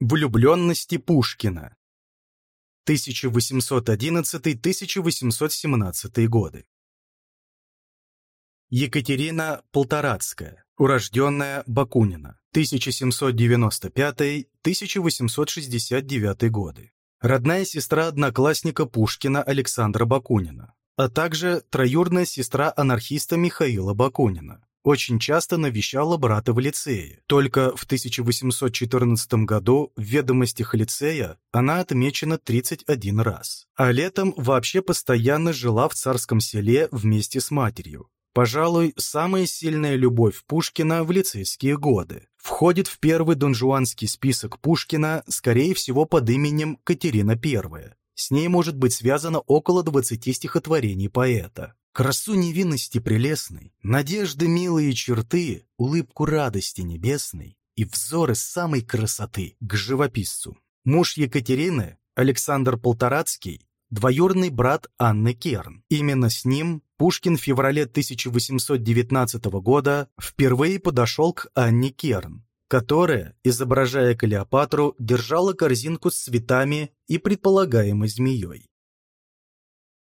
Влюбленности Пушкина. 1811-1817 годы. Екатерина Полторацкая, урожденная Бакунина, 1795-1869 годы. Родная сестра одноклассника Пушкина Александра Бакунина, а также троюрная сестра анархиста Михаила Бакунина очень часто навещала брата в лицее. Только в 1814 году в ведомостях лицея она отмечена 31 раз. А летом вообще постоянно жила в царском селе вместе с матерью. Пожалуй, самая сильная любовь Пушкина в лицейские годы. Входит в первый донжуанский список Пушкина, скорее всего, под именем Катерина I. С ней может быть связано около 20 стихотворений поэта. Красу невинности прелестной, надежды милые черты, улыбку радости небесной и взоры самой красоты к живописцу. Муж Екатерины, Александр Полторацкий, двоюродный брат Анны Керн. Именно с ним Пушкин в феврале 1819 года впервые подошел к Анне Керн, которая, изображая Клеопатру, держала корзинку с цветами и предполагаемой змеей.